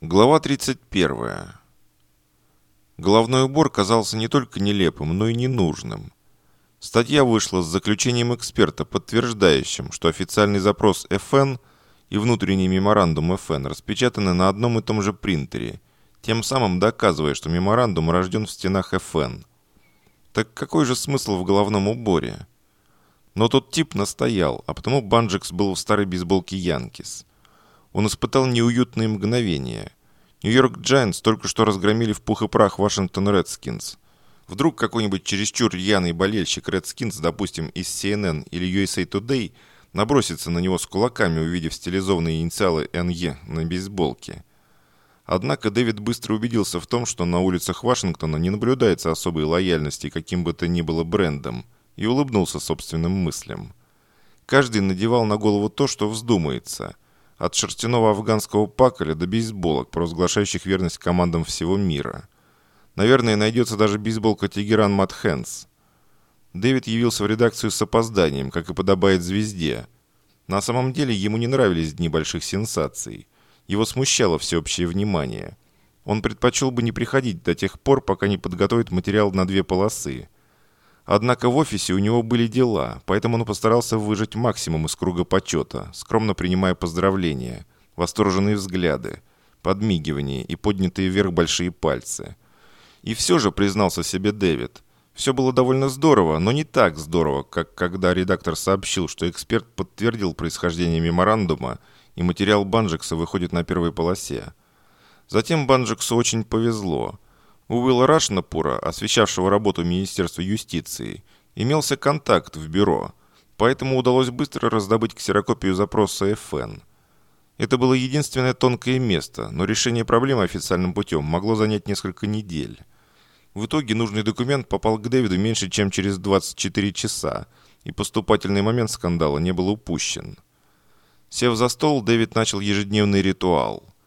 Глава 31. Головной убор казался не только нелепым, но и ненужным. Статья вышла с заключением эксперта, подтверждающим, что официальный запрос ФН и внутренний меморандум ФН распечатаны на одном и том же принтере, тем самым доказывая, что меморандум рожден в стенах ФН. Так какой же смысл в головном уборе? Но тот тип настоял, а потому Банджикс был в старой бейсболке Янкис. Он испытал неуютные мгновения. Нью-Йорк Джайантс только что разгромили в пух и прах Вашингтон Редскинс. Вдруг какой-нибудь чересчур рьяный болельщик Редскинс, допустим, из CNN или USA Today, набросится на него с кулаками, увидев стилизованные инициалы НЕ на бейсболке. Однако Дэвид быстро убедился в том, что на улицах Вашингтона не наблюдается особой лояльности каким бы то ни было брендом, и улыбнулся собственным мыслям. Каждый надевал на голову то, что вздумается – от шерстяного афганского паколя до бейсболок, провозглашающих верность командам всего мира. Наверное, найдется даже бейсболка Тегеран Матхэнс. Дэвид явился в редакцию с опозданием, как и подобает звезде. На самом деле ему не нравились дни больших сенсаций. Его смущало всеобщее внимание. Он предпочел бы не приходить до тех пор, пока не подготовит материал на две полосы – Однако в офисе у него были дела, поэтому он постарался выжать максимум из круга почета, скромно принимая поздравления, восторженные взгляды, подмигивания и поднятые вверх большие пальцы. И все же, признался себе Дэвид, все было довольно здорово, но не так здорово, как когда редактор сообщил, что эксперт подтвердил происхождение меморандума, и материал Банджекса выходит на первой полосе. Затем Банджексу очень повезло – у Уилла Рашнапура, освещавшего работу Министерства юстиции, имелся контакт в бюро, поэтому удалось быстро раздобыть ксерокопию запроса ФН. Это было единственное тонкое место, но решение проблемы официальным путем могло занять несколько недель. В итоге нужный документ попал к Дэвиду меньше, чем через 24 часа, и поступательный момент скандала не был упущен. Сев за стол, Дэвид начал ежедневный ритуал –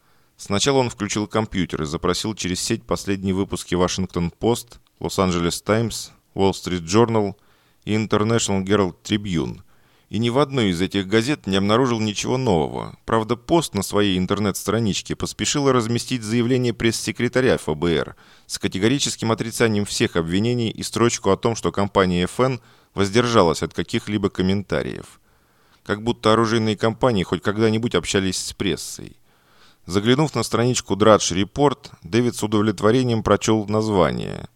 Сначала он включил компьютер и запросил через сеть последние выпуски «Вашингтон-Пост», «Лос-Анджелес Таймс», «Уолл-Стрит Джорнал» и «International Herald Tribune». И ни в одной из этих газет не обнаружил ничего нового. Правда, «Пост» на своей интернет-страничке поспешила разместить заявление пресс-секретаря ФБР с категорическим отрицанием всех обвинений и строчку о том, что компания ФН воздержалась от каких-либо комментариев. Как будто оружейные компании хоть когда-нибудь общались с прессой. Заглянув на страничку Драдж Репорт, Дэвид с удовлетворением прочел название.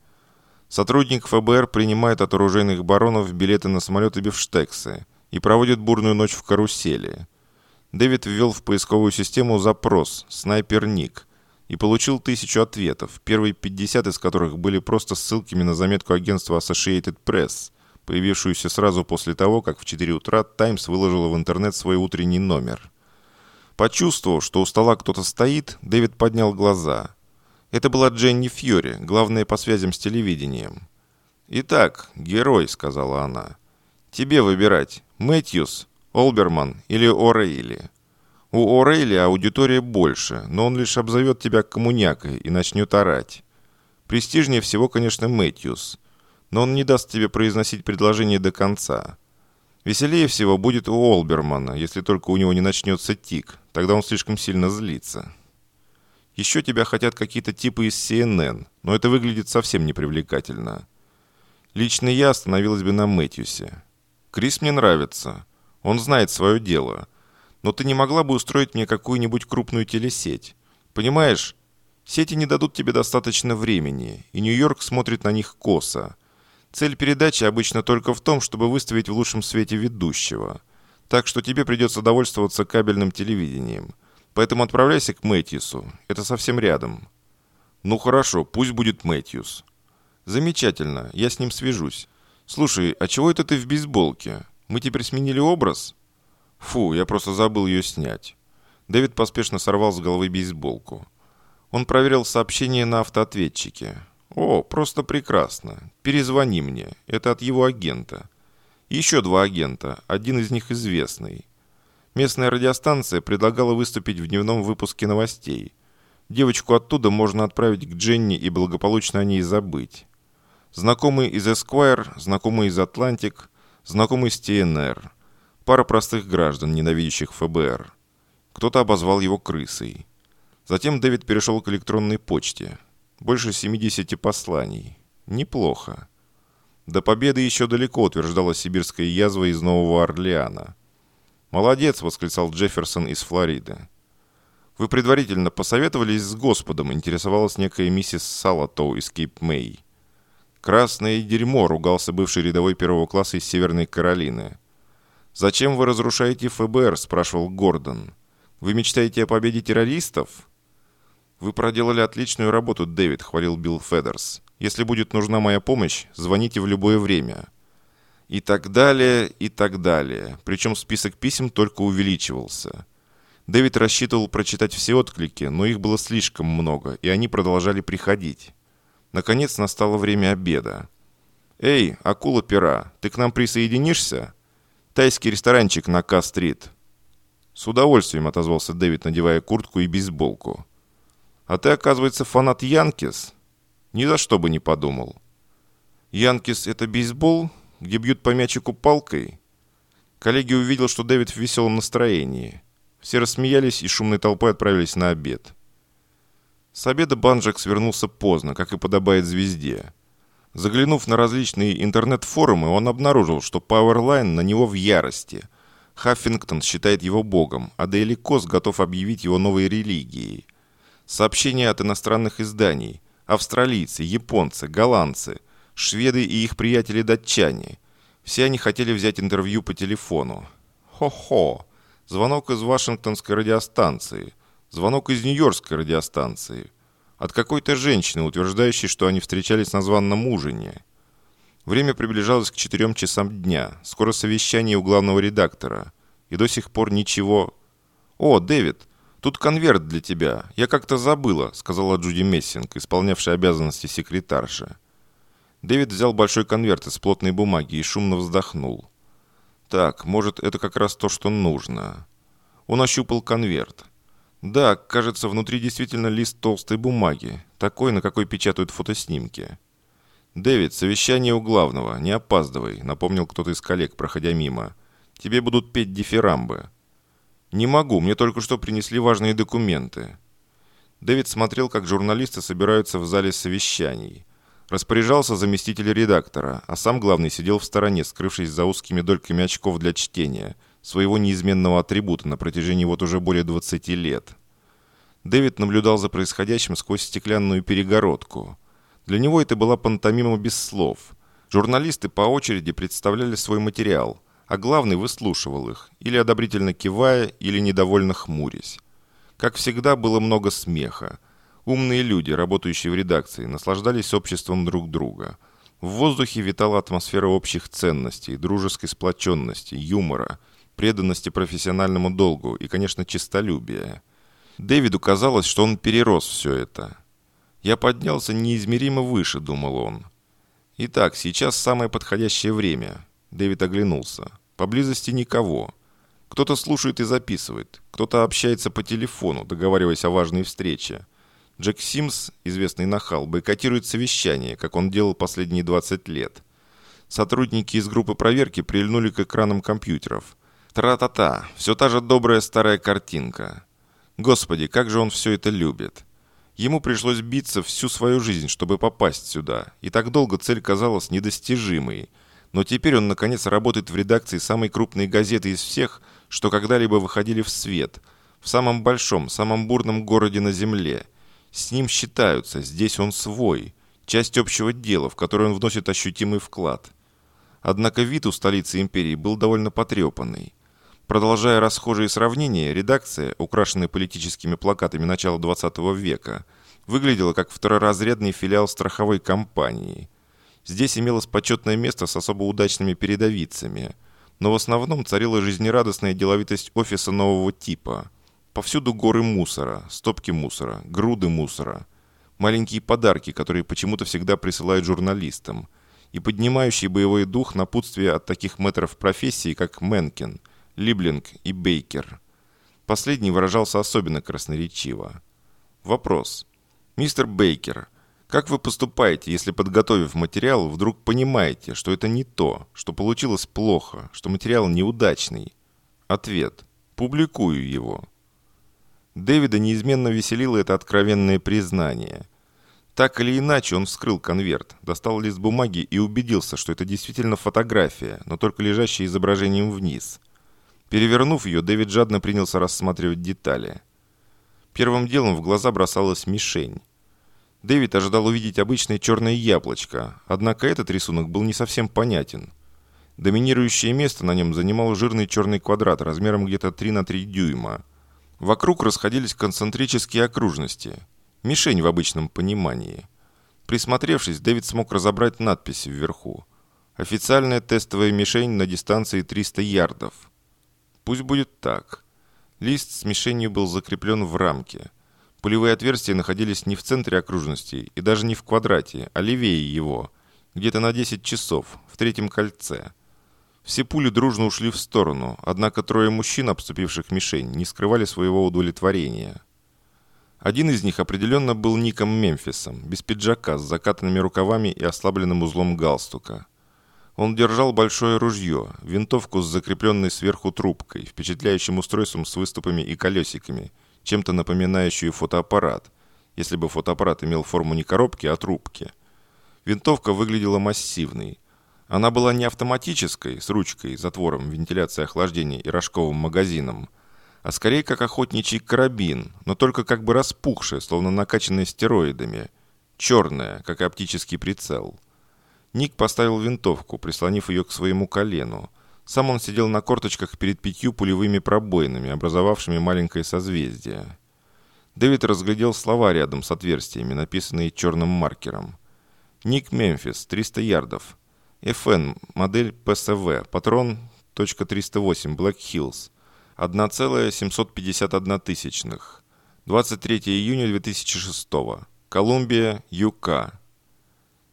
Сотрудник ФБР принимает от оружейных баронов билеты на самолеты Бифштексы и проводит бурную ночь в карусели. Дэвид ввел в поисковую систему запрос «Снайпер Ник» и получил тысячу ответов, первые 50 из которых были просто ссылками на заметку агентства Associated Press, появившуюся сразу после того, как в 4 утра «Таймс» выложила в интернет свой утренний номер – Почувствовав, что у стола кто-то стоит, Дэвид поднял глаза. Это была Дженни Фьюри, главная по связям с телевидением. «Итак, герой», — сказала она. «Тебе выбирать, Мэтьюс, Олберман или О'Рейли. У О'Рейли аудитория больше, но он лишь обзовет тебя коммунякой и начнет орать. Престижнее всего, конечно, Мэтьюс, но он не даст тебе произносить предложение до конца». Веселее всего будет у Олбермана, если только у него не начнется тик. Тогда он слишком сильно злится. Еще тебя хотят какие-то типы из CNN, но это выглядит совсем непривлекательно. Лично я остановилась бы на Мэтьюсе. Крис мне нравится. Он знает свое дело. Но ты не могла бы устроить мне какую-нибудь крупную телесеть. Понимаешь, сети не дадут тебе достаточно времени, и Нью-Йорк смотрит на них косо. Цель передачи обычно только в том, чтобы выставить в лучшем свете ведущего. Так что тебе придется довольствоваться кабельным телевидением. Поэтому отправляйся к Мэтьюсу. Это совсем рядом. Ну хорошо, пусть будет Мэтьюс. Замечательно, я с ним свяжусь. Слушай, а чего это ты в бейсболке? Мы теперь сменили образ? Фу, я просто забыл ее снять. Дэвид поспешно сорвал с головы бейсболку. Он проверил сообщение на автоответчике. «О, просто прекрасно. Перезвони мне. Это от его агента. Еще два агента. Один из них известный. Местная радиостанция предлагала выступить в дневном выпуске новостей. Девочку оттуда можно отправить к Дженни и благополучно о ней забыть. Знакомый из Esquire, знакомый из Атлантик, знакомый с ТНР. Пара простых граждан, ненавидящих ФБР. Кто-то обозвал его крысой. Затем Дэвид перешел к электронной почте. Больше 70 посланий. Неплохо. До победы еще далеко, утверждала сибирская язва из Нового Орлеана. «Молодец!» – восклицал Джефферсон из Флориды. «Вы предварительно посоветовались с Господом?» – интересовалась некая миссис Салатоу из Кейп-Мэй. «Красное дерьмо!» – ругался бывший рядовой первого класса из Северной Каролины. «Зачем вы разрушаете ФБР?» – спрашивал Гордон. «Вы мечтаете о победе террористов?» «Вы проделали отличную работу, Дэвид», – хвалил Билл Федерс. «Если будет нужна моя помощь, звоните в любое время». И так далее, и так далее. Причем список писем только увеличивался. Дэвид рассчитывал прочитать все отклики, но их было слишком много, и они продолжали приходить. Наконец настало время обеда. «Эй, акула-пера, ты к нам присоединишься?» «Тайский ресторанчик на К-стрит». «С удовольствием», — отозвался Дэвид, надевая куртку и бейсболку. «А ты, оказывается, фанат Янкис?» «Ни за что бы не подумал». «Янкис — это бейсбол, где бьют по мячику палкой?» Коллеги увидел, что Дэвид в веселом настроении. Все рассмеялись и шумной толпой отправились на обед. С обеда Банджак свернулся поздно, как и подобает звезде. Заглянув на различные интернет-форумы, он обнаружил, что Powerline на него в ярости. Хаффингтон считает его богом, а Дейли Кос готов объявить его новой религией. Сообщения от иностранных изданий. Австралийцы, японцы, голландцы, шведы и их приятели-датчане. Все они хотели взять интервью по телефону. Хо-хо. Звонок из Вашингтонской радиостанции. Звонок из Нью-Йоркской радиостанции. От какой-то женщины, утверждающей, что они встречались на званном ужине. Время приближалось к четырем часам дня. Скоро совещание у главного редактора. И до сих пор ничего... «О, Дэвид, тут конверт для тебя. Я как-то забыла», — сказала Джуди Мессинг, исполнявшая обязанности секретарши. Дэвид взял большой конверт из плотной бумаги и шумно вздохнул. Так, может, это как раз то, что нужно. Он ощупал конверт. Да, кажется, внутри действительно лист толстой бумаги, такой, на какой печатают фотоснимки. «Дэвид, совещание у главного, не опаздывай», — напомнил кто-то из коллег, проходя мимо. «Тебе будут петь дифирамбы». «Не могу, мне только что принесли важные документы». Дэвид смотрел, как журналисты собираются в зале совещаний. Распоряжался заместитель редактора, а сам главный сидел в стороне, скрывшись за узкими дольками очков для чтения, своего неизменного атрибута на протяжении вот уже более 20 лет. Дэвид наблюдал за происходящим сквозь стеклянную перегородку. Для него это была пантомима без слов. Журналисты по очереди представляли свой материал, а главный выслушивал их, или одобрительно кивая, или недовольно хмурясь. Как всегда, было много смеха. Умные люди, работающие в редакции, наслаждались обществом друг друга. В воздухе витала атмосфера общих ценностей, дружеской сплоченности, юмора, преданности профессиональному долгу и, конечно, честолюбия. Дэвиду казалось, что он перерос все это. «Я поднялся неизмеримо выше», — думал он. «Итак, сейчас самое подходящее время». Дэвид оглянулся. «Поблизости никого. Кто-то слушает и записывает, кто-то общается по телефону, договариваясь о важной встрече. Джек Симс, известный нахал, бойкотирует совещание, как он делал последние 20 лет. Сотрудники из группы проверки прильнули к экранам компьютеров. Тра-та-та, все та же добрая старая картинка. Господи, как же он все это любит. Ему пришлось биться всю свою жизнь, чтобы попасть сюда, и так долго цель казалась недостижимой. Но теперь он, наконец, работает в редакции самой крупной газеты из всех, что когда-либо выходили в свет, в самом большом, самом бурном городе на Земле – с ним считаются, здесь он свой, часть общего дела, в которое он вносит ощутимый вклад. Однако вид у столицы империи был довольно потрепанный. Продолжая расхожие сравнения, редакция, украшенная политическими плакатами начала 20 века, выглядела как второразрядный филиал страховой компании. Здесь имелось почетное место с особо удачными передовицами, но в основном царила жизнерадостная деловитость офиса нового типа – Повсюду горы мусора, стопки мусора, груды мусора, маленькие подарки, которые почему-то всегда присылают журналистам, и поднимающий боевой дух напутствия от таких мэтров профессии, как Менкин, Либлинг и Бейкер. Последний выражался особенно красноречиво. Вопрос. Мистер Бейкер, как вы поступаете, если, подготовив материал, вдруг понимаете, что это не то, что получилось плохо, что материал неудачный? Ответ. Публикую его. Дэвида неизменно веселило это откровенное признание. Так или иначе, он вскрыл конверт, достал лист бумаги и убедился, что это действительно фотография, но только лежащая изображением вниз. Перевернув ее, Дэвид жадно принялся рассматривать детали. Первым делом в глаза бросалась мишень. Дэвид ожидал увидеть обычное черное яблочко, однако этот рисунок был не совсем понятен. Доминирующее место на нем занимал жирный черный квадрат размером где-то 3 на 3 дюйма. Вокруг расходились концентрические окружности. Мишень в обычном понимании. Присмотревшись, Дэвид смог разобрать надписи вверху. Официальная тестовая мишень на дистанции 300 ярдов. Пусть будет так. Лист с мишенью был закреплен в рамке. Пулевые отверстия находились не в центре окружности и даже не в квадрате, а левее его, где-то на 10 часов, в третьем кольце. Все пули дружно ушли в сторону, однако трое мужчин, обступивших мишень, не скрывали своего удовлетворения. Один из них определенно был Ником Мемфисом, без пиджака, с закатанными рукавами и ослабленным узлом галстука. Он держал большое ружье, винтовку с закрепленной сверху трубкой, впечатляющим устройством с выступами и колесиками – чем-то напоминающую фотоаппарат, если бы фотоаппарат имел форму не коробки, а трубки. Винтовка выглядела массивной. Она была не автоматической, с ручкой, затвором, вентиляцией охлаждения и рожковым магазином, а скорее как охотничий карабин, но только как бы распухшая, словно накачанная стероидами. Черная, как оптический прицел. Ник поставил винтовку, прислонив ее к своему колену, сам он сидел на корточках перед пятью пулевыми пробоинами, образовавшими маленькое созвездие. Дэвид разглядел слова рядом с отверстиями, написанные черным маркером. «Ник Мемфис, 300 ярдов. ФН, модель ПСВ, патрон .308, Black Hills, 1,751 тысячных. 23 июня 2006. Колумбия, ЮК.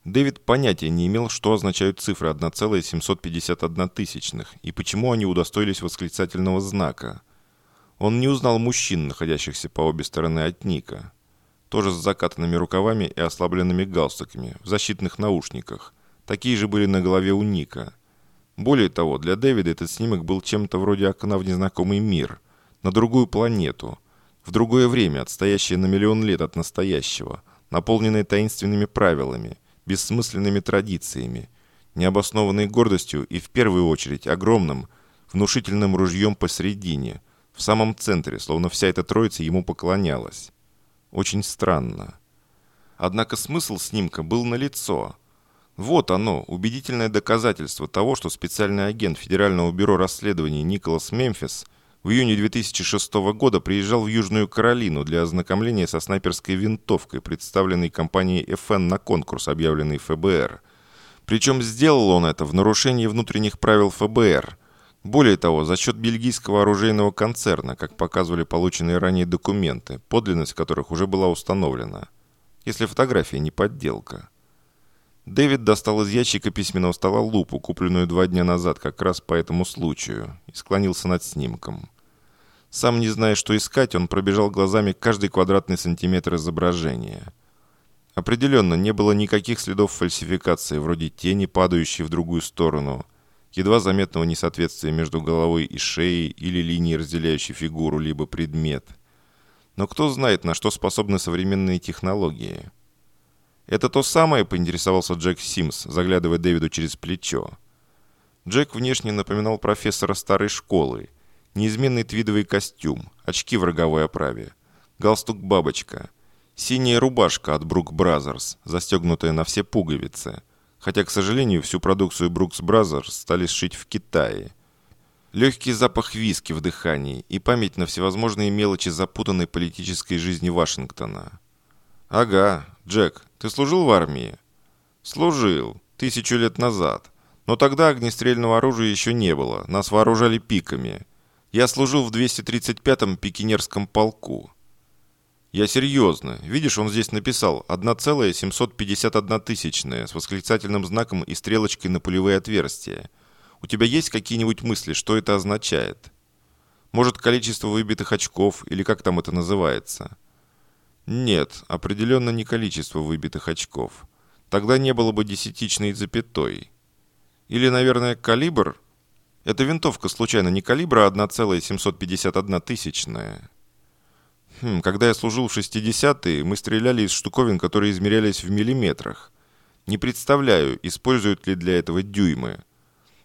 Дэвид понятия не имел, что означают цифры 1,751 тысячных и почему они удостоились восклицательного знака. Он не узнал мужчин, находящихся по обе стороны от Ника. Тоже с закатанными рукавами и ослабленными галстуками, в защитных наушниках. Такие же были на голове у Ника. Более того, для Дэвида этот снимок был чем-то вроде окна в незнакомый мир, на другую планету, в другое время, отстоящее на миллион лет от настоящего, наполненное таинственными правилами – бессмысленными традициями, необоснованной гордостью и в первую очередь огромным, внушительным ружьем посередине, в самом центре, словно вся эта троица ему поклонялась. Очень странно. Однако смысл снимка был налицо. Вот оно, убедительное доказательство того, что специальный агент Федерального бюро расследований Николас Мемфис в июне 2006 года приезжал в Южную Каролину для ознакомления со снайперской винтовкой, представленной компанией FN на конкурс, объявленный ФБР. Причем сделал он это в нарушении внутренних правил ФБР. Более того, за счет бельгийского оружейного концерна, как показывали полученные ранее документы, подлинность которых уже была установлена. Если фотография не подделка. Дэвид достал из ящика письменного стола лупу, купленную два дня назад как раз по этому случаю, и склонился над снимком. Сам не зная, что искать, он пробежал глазами каждый квадратный сантиметр изображения. Определенно, не было никаких следов фальсификации, вроде тени, падающей в другую сторону, едва заметного несоответствия между головой и шеей или линии, разделяющей фигуру, либо предмет. Но кто знает, на что способны современные технологии. «Это то самое?» – поинтересовался Джек Симс, заглядывая Дэвиду через плечо. Джек внешне напоминал профессора старой школы – неизменный твидовый костюм, очки в роговой оправе, галстук-бабочка, синяя рубашка от Brooks Brothers, застегнутая на все пуговицы, хотя, к сожалению, всю продукцию Brooks Brothers стали шить в Китае. Легкий запах виски в дыхании и память на всевозможные мелочи запутанной политической жизни Вашингтона. «Ага, Джек, ты служил в армии?» «Служил. Тысячу лет назад. Но тогда огнестрельного оружия еще не было. Нас вооружали пиками. Я служил в 235-м пикинерском полку. Я серьезно. Видишь, он здесь написал 1,751 тысячная с восклицательным знаком и стрелочкой на пулевые отверстия. У тебя есть какие-нибудь мысли, что это означает? Может, количество выбитых очков, или как там это называется? Нет, определенно не количество выбитых очков. Тогда не было бы десятичной запятой. Или, наверное, калибр – эта винтовка случайно не калибра 1,751 тысячная? Хм, когда я служил в 60-е, мы стреляли из штуковин, которые измерялись в миллиметрах. Не представляю, используют ли для этого дюймы.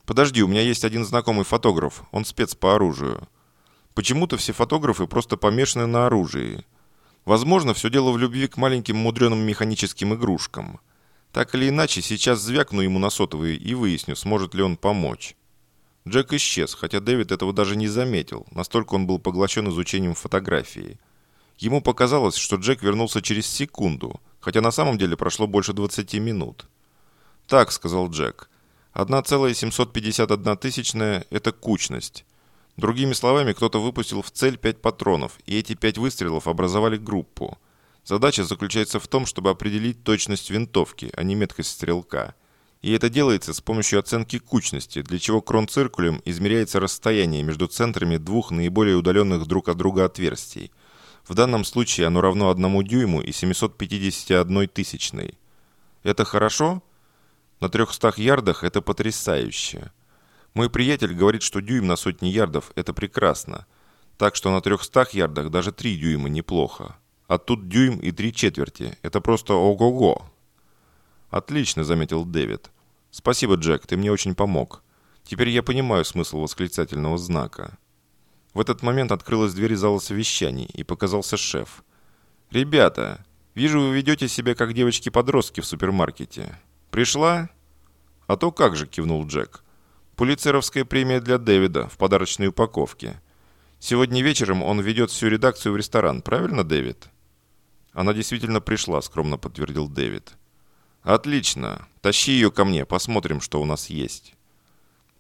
Подожди, у меня есть один знакомый фотограф, он спец по оружию. Почему-то все фотографы просто помешаны на оружии. Возможно, все дело в любви к маленьким мудреным механическим игрушкам. Так или иначе, сейчас звякну ему на сотовый и выясню, сможет ли он помочь. Джек исчез, хотя Дэвид этого даже не заметил, настолько он был поглощен изучением фотографии. Ему показалось, что Джек вернулся через секунду, хотя на самом деле прошло больше 20 минут. «Так», — сказал Джек, — «1,751 тысячная — это кучность. Другими словами, кто-то выпустил в цель 5 патронов, и эти 5 выстрелов образовали группу. Задача заключается в том, чтобы определить точность винтовки, а не меткость стрелка. И это делается с помощью оценки кучности, для чего кронциркулем измеряется расстояние между центрами двух наиболее удаленных друг от друга отверстий – в данном случае оно равно одному дюйму и 751 тысячной. Это хорошо? На 300 ярдах это потрясающе. Мой приятель говорит, что дюйм на сотни ярдов – это прекрасно. Так что на 300 ярдах даже 3 дюйма неплохо. А тут дюйм и 3 четверти. Это просто ого-го. Отлично, заметил Дэвид. Спасибо, Джек, ты мне очень помог. Теперь я понимаю смысл восклицательного знака. В этот момент открылась дверь зала совещаний, и показался шеф. «Ребята, вижу, вы ведете себя как девочки-подростки в супермаркете. Пришла?» «А то как же», — кивнул Джек. «Пулицеровская премия для Дэвида в подарочной упаковке. Сегодня вечером он ведет всю редакцию в ресторан, правильно, Дэвид?» «Она действительно пришла», — скромно подтвердил Дэвид. «Отлично. Тащи ее ко мне, посмотрим, что у нас есть».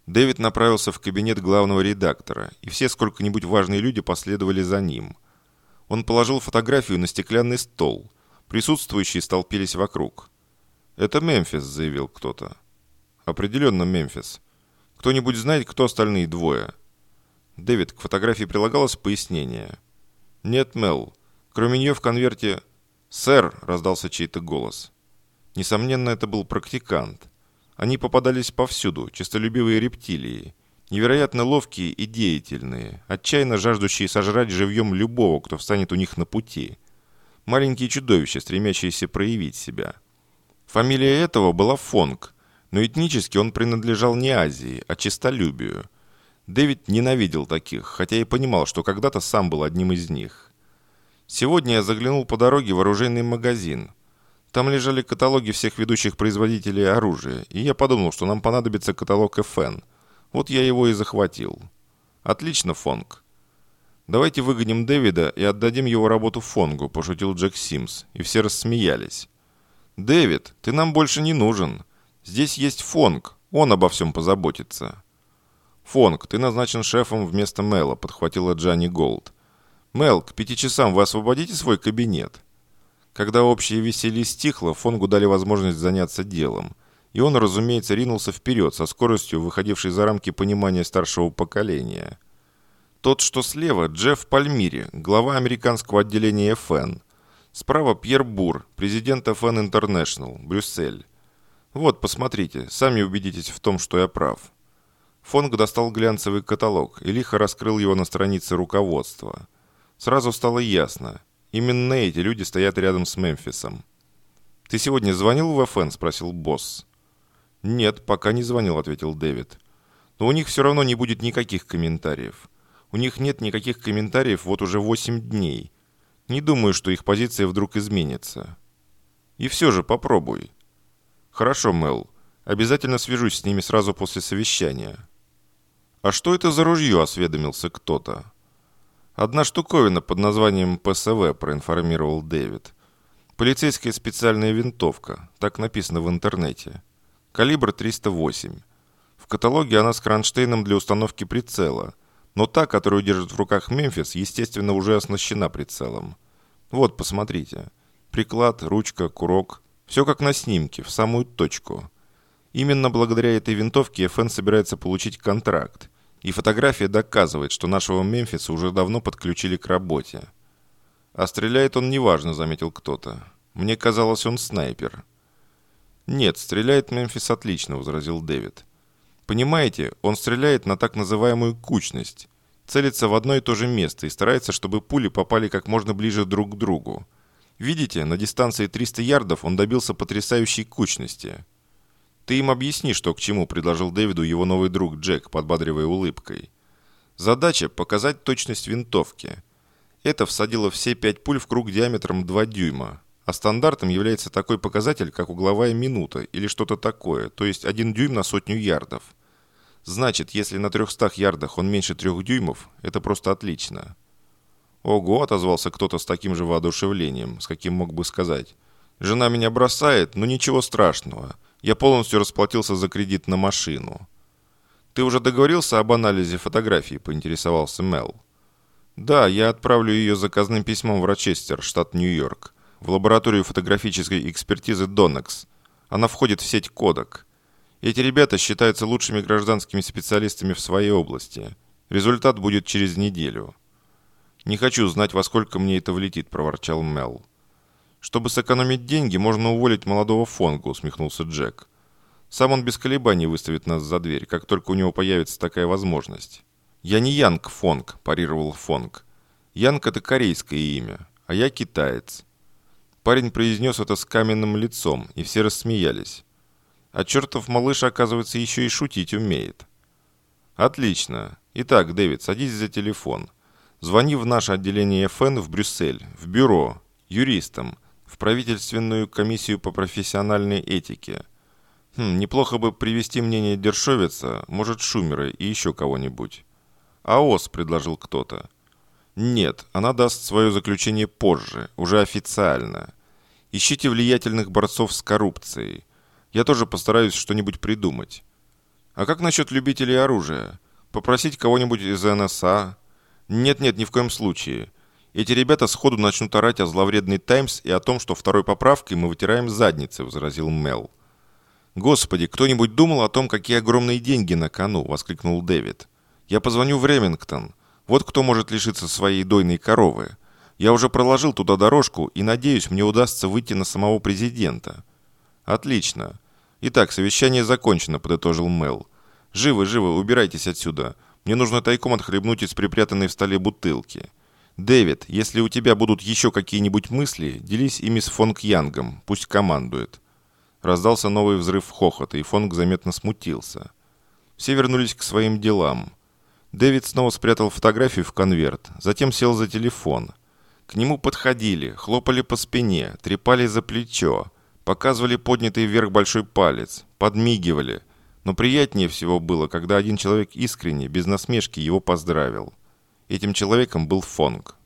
Дэвид направился в кабинет главного редактора, и все сколько-нибудь важные люди последовали за ним. Он положил фотографию на стеклянный стол. Присутствующие столпились вокруг. «Это Мемфис», — заявил кто-то. «Определенно Мемфис. Кто-нибудь знает, кто остальные двое?» Дэвид, к фотографии прилагалось пояснение. «Нет, Мел. Кроме нее в конверте...» «Сэр!» — раздался чей-то голос. Несомненно, это был практикант. Они попадались повсюду, честолюбивые рептилии, невероятно ловкие и деятельные, отчаянно жаждущие сожрать живьем любого, кто встанет у них на пути. Маленькие чудовища, стремящиеся проявить себя. Фамилия этого была Фонг, но этнически он принадлежал не Азии, а честолюбию. Дэвид ненавидел таких, хотя и понимал, что когда-то сам был одним из них. Сегодня я заглянул по дороге в оружейный магазин. Там лежали каталоги всех ведущих производителей оружия, и я подумал, что нам понадобится каталог FN. Вот я его и захватил. Отлично, Фонг. Давайте выгоним Дэвида и отдадим его работу Фонгу, пошутил Джек Симс, и все рассмеялись. Дэвид, ты нам больше не нужен. Здесь есть Фонг, он обо всем позаботится. Фонг, ты назначен шефом вместо Мэла, подхватила Джанни Голд. Мел, к пяти часам вы освободите свой кабинет? Когда общее веселье стихло, Фонгу дали возможность заняться делом. И он, разумеется, ринулся вперед со скоростью, выходившей за рамки понимания старшего поколения. Тот, что слева, Джефф Пальмири, глава американского отделения ФН. Справа Пьер Бур, президент ФН Интернешнл, Брюссель. Вот, посмотрите, сами убедитесь в том, что я прав. Фонг достал глянцевый каталог и лихо раскрыл его на странице руководства. Сразу стало ясно. Именно эти люди стоят рядом с Мемфисом. «Ты сегодня звонил в ФН?» – спросил босс. «Нет, пока не звонил», – ответил Дэвид. «Но у них все равно не будет никаких комментариев. У них нет никаких комментариев вот уже 8 дней. Не думаю, что их позиция вдруг изменится. И все же попробуй». «Хорошо, Мел. Обязательно свяжусь с ними сразу после совещания». «А что это за ружье?» – осведомился кто-то. «Одна штуковина под названием ПСВ», – проинформировал Дэвид. «Полицейская специальная винтовка», так написано в интернете. Калибр 308. В каталоге она с кронштейном для установки прицела, но та, которую держит в руках Мемфис, естественно, уже оснащена прицелом. Вот, посмотрите. Приклад, ручка, курок. Все как на снимке, в самую точку. Именно благодаря этой винтовке ФН собирается получить контракт – и фотография доказывает, что нашего Мемфиса уже давно подключили к работе. А стреляет он неважно, заметил кто-то. Мне казалось, он снайпер. Нет, стреляет Мемфис отлично, возразил Дэвид. Понимаете, он стреляет на так называемую кучность. целится в одно и то же место и старается, чтобы пули попали как можно ближе друг к другу. Видите, на дистанции 300 ярдов он добился потрясающей кучности. «Ты им объясни, что к чему», – предложил Дэвиду его новый друг Джек, подбадривая улыбкой. Задача – показать точность винтовки. Это всадило все пять пуль в круг диаметром 2 дюйма, а стандартом является такой показатель, как угловая минута или что-то такое, то есть один дюйм на сотню ярдов. Значит, если на 300 ярдах он меньше трех дюймов, это просто отлично. Ого, отозвался кто-то с таким же воодушевлением, с каким мог бы сказать. Жена меня бросает, но ничего страшного. Я полностью расплатился за кредит на машину. Ты уже договорился об анализе фотографии, поинтересовался Мел. Да, я отправлю ее заказным письмом в Рочестер, штат Нью-Йорк в лабораторию фотографической экспертизы Donex. Она входит в сеть Кодек. Эти ребята считаются лучшими гражданскими специалистами в своей области. Результат будет через неделю. «Не хочу знать, во сколько мне это влетит», – проворчал Мел. «Чтобы сэкономить деньги, можно уволить молодого Фонга», – усмехнулся Джек. «Сам он без колебаний выставит нас за дверь, как только у него появится такая возможность». «Я не Янг Фонг», – парировал Фонг. «Янг – это корейское имя, а я китаец. Парень произнес это с каменным лицом, и все рассмеялись. А чертов малыш, оказывается, еще и шутить умеет. Отлично. Итак, Дэвид, садись за телефон. Звони в наше отделение ФН в Брюссель, в бюро, юристам, в правительственную комиссию по профессиональной этике. Хм, неплохо бы привести мнение Дершовица, может, Шумера и еще кого-нибудь. АОС, предложил кто-то. Нет, она даст свое заключение позже, уже официально. Ищите влиятельных борцов с коррупцией. Я тоже постараюсь что-нибудь придумать. А как насчет любителей оружия? Попросить кого-нибудь из НСА? Нет-нет, ни в коем случае. Эти ребята сходу начнут орать о зловредной «Таймс» и о том, что второй поправкой мы вытираем задницы, возразил Мел. «Господи, кто-нибудь думал о том, какие огромные деньги на кону?» – воскликнул Дэвид. «Я позвоню в Ремингтон. Вот кто может лишиться своей дойной коровы. Я уже проложил туда дорожку и надеюсь, мне удастся выйти на самого президента. Отлично. Итак, совещание закончено, подытожил Мел. Живы, живы, убирайтесь отсюда. Мне нужно тайком отхлебнуть из припрятанной в столе бутылки. Дэвид, если у тебя будут еще какие-нибудь мысли, делись ими с Фонг Янгом, пусть командует. Раздался новый взрыв хохота, и Фонг заметно смутился. Все вернулись к своим делам. Дэвид снова спрятал фотографию в конверт, затем сел за телефон – к нему подходили, хлопали по спине, трепали за плечо, показывали поднятый вверх большой палец, подмигивали. Но приятнее всего было, когда один человек искренне, без насмешки его поздравил. Этим человеком был Фонг.